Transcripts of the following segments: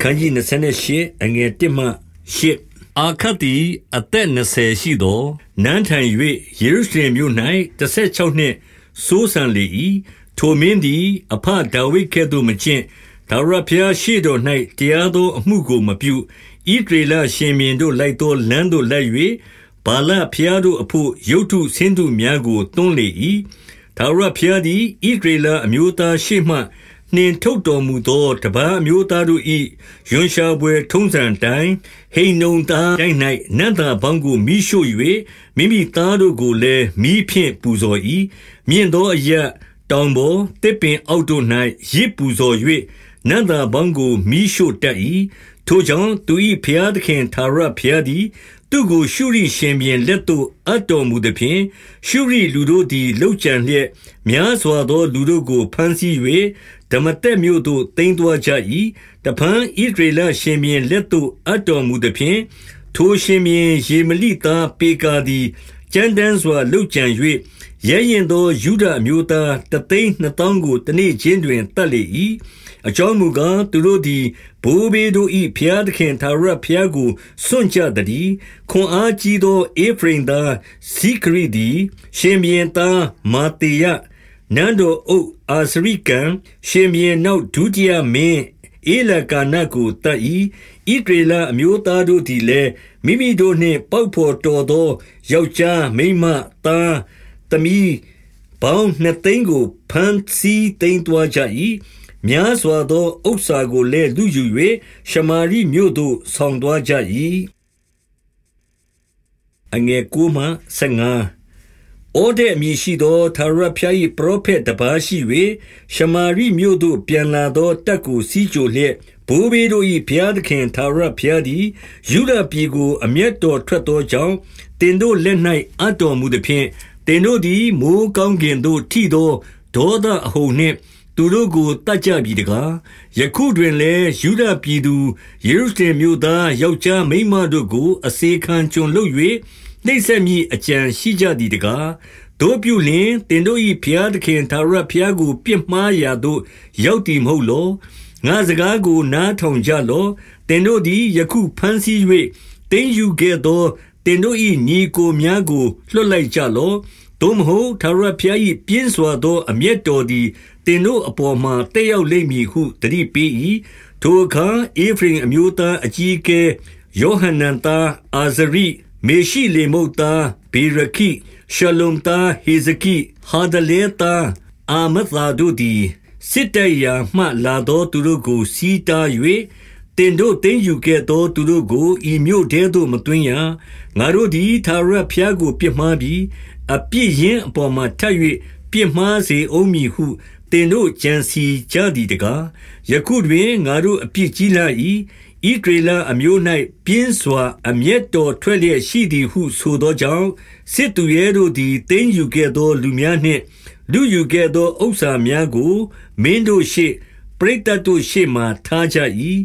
ခန်းကြီး28အငယ်1မှ8အာခတ်သည်အသက်20ရှိသောနန်းထံ၍ယေရုရှလင်မြို့၌16နှစ်စိုးစံလေ၏ထိုမင်းသည် အဖဒါဝိဒ်ကဲ့သို့မကျင့်ဒါဝရဖျားရှိတော်၌တရားသောအမှုကိုမပြုဣဒရေလရှင်မြင်းတို့လိုက်သောလမ်းသို့လိုက်၍ဘာလဖျားတို့အဖို့ရုတ်ထုဆင်းသူများကိုတွန်းလေ၏ဒါဝရဖျားသည်ဣဒရေလအမျိုးသားရှိမှ နှင်ထုတ်တော်မူသော တပန်းအမျိုးသားတို့၏ယွန်ရှာပွဲထုံးစံတိုင်း ဟိန်နုံသားတိုင်း၌နန္တာဘောင်းကိုမိရှို့၍မိမိသားတို့ကိုလည်းမိဖြင့်ပူဇော်၏မြင့်သောအရက်တောင်ပေါ်တစ်ပင်အောက်တို့၌ရစ်ပူဇော်၍နန္တာဘောင်းကိုမိရှို့တတ်၏ထိုကြောင့် သူ၏ဖျားသခင်သာရဖျားသည် သူကို ရှုရိရှင်ပြန်လက်သို့ အပ်တော်မူသည်ဖြင့် ရှုရိလူတို့သည်လှုပ်ကြံလျက်များစွာသော လူတို့ကိုဖမ်းဆီး၍ဓမ္မတက်မြို့သို့တင်သွားကြ၏တဖန်ဣဒရေလရှင်ပြန်လက်သို့ အပ်တော်မူသည်ဖြင့် ထိုရှင်ပြန်ရေမလိသားပေကာသည် ကြမ်းတမ်းစွာလှုပ်ကြံ၍ရဲရင်သောယူဒအမျိုးသားတသိန်းနှစ်သောင်းကို တနေ့ချင်းတွင်တတ်လေ၏အကြောင်းမူကား သူတို့သည် ဘိုးဘေးတို့၏ဖျားသခင်သာရဖျားကို စွန့်ကြသည်ခွန်အားကြီးသောအေဖရင်သားဇိခရီသည် ရှင်မြင်းသား မာတေယ နန်းတော်အုပ်အာစရိကံ ရှင်မြင်းနောက် ဒုတိယမင်း အေလကာနကိုတတ်၏ဣဒေလအမျိုးသားတို့သည်လည်းမိမိတို့နှင့်ပေါက်ဖော်တော်သော ယောက်ျားမိန်းမသားသမီးပေါင်းနှစ်သိန်းကိုဖမ်းဆီးသိမ်းသွားကြ၏များစွာသောဥစ္စာကိုလည်းလူယူ၍ရှမာရိမြို့သို့ဆောင်သွားကြ၏အငယ်ကူမှ15 ဩတဲ့အမည်ရှိသောသာရဖျား၏ပရောဖက်တပါးရှိ၍ရှမာရိမြို့သို့ပြန်လာသောတက်ကိုစီးကြိုလျက်ဘိုးဘေးတို့၏ဘုရားသခင်သာရဖျားသည်ယူဒပြည်ကို အမျက်တော်ထွက်သောကြောင့်တင်တို့လက်၌အတော်မူသည်ဖြင့်တင်တို့သည်မိုးကောင်းကင်သို့ထိသောဒေါသအဟုန်နှင့်သူတို့ကိုတတ်ကြပြီတကားယခုတွင်လည်းယူဒပြည်သူယေရုရှလင်မြို့သားယောက်ျားမိန်းမတို့ကို အစေခံကျွန်လုပ်၍ နှိပ်စက်မိအကြံရှိကြသည်တကားတို့ပြုလင်တင်တို့၏ဖျားသခင်သာရဖျားကိုပြစ်မှားရာသို့ရောက်တည်မဟုတ်လောငါစကားကိုနားထောင်ကြလောတင်တို့သည်ယခုဖန်ဆီး၍တင်းယူခဲ့သောတင်တို့၏ညီကိုများကိုလွှတ်လိုက်ကြလောသို့မဟုတ်သာရဖျား၏ပြင်းစွာသောအမျက်တော်သည်တင်တို့အပေါ်မှာတက်ရောက်လိမ့်မည်ဟုတတိပေး၏ထိုအခါအေဖရင်အမျိုးသားအကြီးအကဲယောဟန်နန်သားအာဇရိ မေရှိလေမုတ်သားဘေရခိရှလုံသားဟေဇကိဟာဒလေသားအာမသာတို့သည်စစ်တရာမှလာသောသူတို့ကိုစီးတား၍တင်တို့တင်းယူခဲ့သောသူတို့ကိုဤမြို့ထဲသို့မတွင်းရငါတို့သည်သာရဖျားကိုပြစ်မှားပြီးအပြစ်ရင်းအပေါ်မှာထပ်၍ပြစ်မှားစေအောင်မည်ဟုတင်တို့ကြံစီကြသည်တကားယခုတွင်ငါတို့အပြစ်ကြီးလာ၏ ဣဒရေလအမျိုး၌ပြင်းစွာအမျက်တော်ထွက်လျက်ရှိသည်ဟုဆိုသောကြောင့်စစ်သူရဲတို့သည်တင်းယူခဲ့သောလူများနှင့်လူယူခဲ့သောဥစ္စာများကိုမင်းတို့ရှေ့ပရိသတ်တို့ရှေ့မှထားကြ၏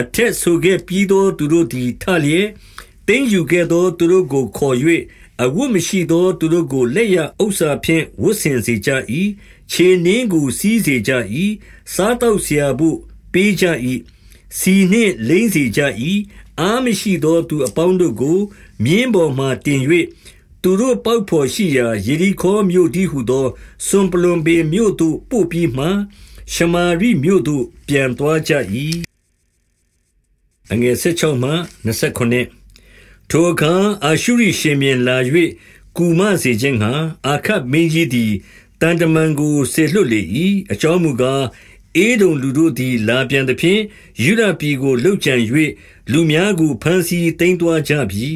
အထက်ဆိုခဲ့ပြီးသောသူတို့သည်ထလျက်တင်းယူခဲ့သောသူတို့ကိုခေါ်၍အဝတ်မရှိသောသူတို့ကိုလက်ရဥစ္စာဖြင့်ဝတ်ဆင်စေကြ၏ခြေနှင်းကိုစီးစေကြ၏စားတော့เสียဖို့ပေးကြ၏ စီနှင့်လိမ့်စေကြ၏အားမရှိသောသူအပေါင်းတို့ကို မြင်းပေါ်မှတင်၍သူတို့ပေါက်ဖော်ရှိရာယေရီခေါမြို့တည်းဟုသောစွန်ပလွန်ပေမြို့သို့ပို့ပြီးမှရှမာရိမြို့သို့ပြန်သွားကြ၏အငယ်16မှ29ထိုအခါအာရှုရိရှင်ပြန်လာ၍ကူမစေခြင်းဟံအာခတ်မင်းကြီးသည်တန်တမန်ကိုဆေလွတ်လေ၏အကြောင်းမူကား အေဒုံလူတို့သည် လာပြန်သဖြင့်ယူဒပြည်ကိုလှုပ်ကြံ၍လူများကိုဖမ်းဆီးတိမ်သွာကြပြီ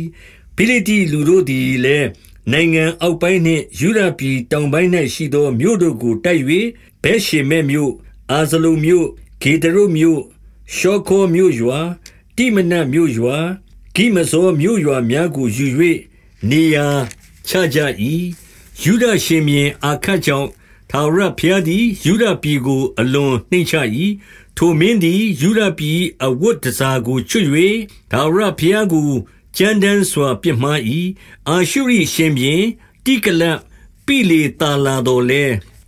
ဖိလိတိလူတို့သည်လည်း နိုင်ငံအောက်ပိုင်းနှင့်ယူဒပြည်တောင်ပိုင်း၌ရှိသော မြို့တို့ကို တိုက်၍ဘဲရှေမဲမြို့ အာဇလုံမြို့ ဂေဒရုမြို့ ရှောခောမြို့ရွာ တိမနတ်မြို့ရွာ ဂိမဇောမြို့ရွာများကို ယူ၍နေရာချကြ၏ယူဒရှင်မြအာခတ်ကြောင့် ထာဝရဘုရားသည်ယူဒပြည်ကို အလွန်နှိမ့်ချ၏ထိုမင်းသည်ယူဒပြည်အဝတ်တစားကိုချွတ်၍ထာဝရဘုရားကိုကြမ်းတမ်းစွာပြစ်မှား၏အာရှုရိရှင်ပြန်တိကလပိလေတာလာတော်လဲ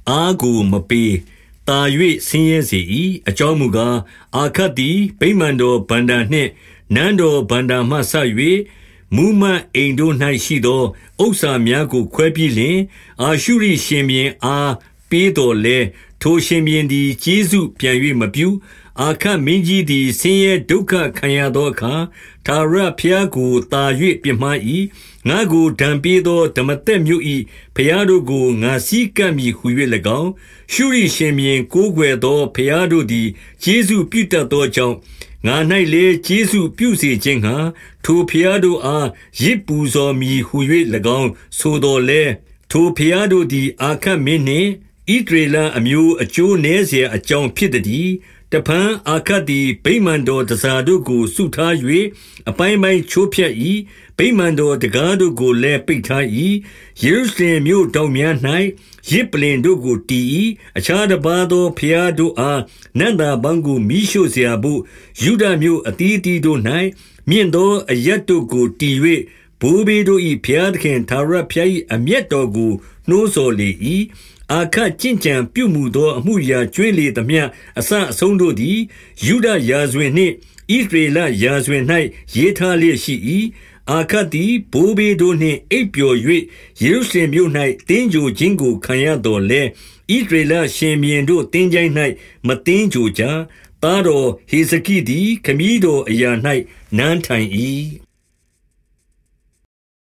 အာကိုမပေးသာ၍ဆင်းရဲစေ၏အကြောင်းမူကားအာခတ်သည်ဗိမာန်တော်ဗန္တာနှင့်နန်းတော်ဗန္တာမှဆ၍ မူမတ်အိမ်တို့၌ရှိသောဥစ္စာများကို ခွဲပြီးလျှင်အာရှုရိရှင်ဘင်အားပေးတော်လဲထိုရှင်ဘင်သည်ကျေးဇူးပြန်၍မပြုအာခတ်မင်းကြီးသည်ဆင်းရဲဒုက္ခခံရသောအခါသာရဖျားကိုတာ၍ပြမှား၏ငါကိုဒံပေးသောဓမ္မသက်မြို့၏ဖျားတို့ကိုငါစည်းကပ်မည်ဟု၍၎င်းရှုရိရှင်ဘင်ကိုးကွယ်သောဖျားတို့သည်ကျေးဇူးပြုတတ်သောကြောင့် ငါ၌လည်းကျေးဇူးပြုစေခြင်းငှာထိုဖျားတို့အားရစ်ပူဇော်မည်ဟု၍၎င်းဆိုတော်လဲထိုဖျားတို့သည်အာခတ်မင်းနှင့်ဣဒရေလအမျိုးအကျိုးနည်းเสียအကြောင်းဖြစ်သည် တဖန်အာခတ်သည်ဗိမာန်တော်တစားတို့ကိုဆုထား၍အပိုင်းပိုင်းချိုးဖျက်၏ဗိမာန်တော်တကားတို့ကိုလည်းပိတ်ထား၏ယေရုရှလင်မြို့တောင်များ၌ရစ်ပလင်တို့ကိုတီ၏အခြားတစ်ပါးသောဖျားတို့အားနန္တာဘန်းကိုမိရှို့เสียဖို့ယူဒမြို့အတီးတီတို့၌မြင့်သောအရက်တို့ကိုတီ၍ဘိုးဘေးတို့၏ဖျားသခင်သာရဖျား၏အမျက်တော်ကိုနှိုးဆော်လေ၏ အာခတ်ကျင့်ကြံပြုမှုသောအမှုရာကျွင်းလေသမျှအစအဆုံးတို့သည်ယူဒရာဇဝင်နှင့်ဣသရေလရာဇဝင်၌ရေးထားလျက်ရှိ၏အာခတ်သည်ဘိုးဘေးတို့နှင့်အိပ်ပျော်၍ယေရုရှလင်မြို့၌တင်းကြိုခြင်းကိုခံရတော်လဲဣသရေလရှင်ဘီရင်တို့တင်းကြိုင်း၌မတင်းကြိုကြသားတော်ဟေဇကိသည်ခမည်းတော်အရာ၌နန်းထိုင်၏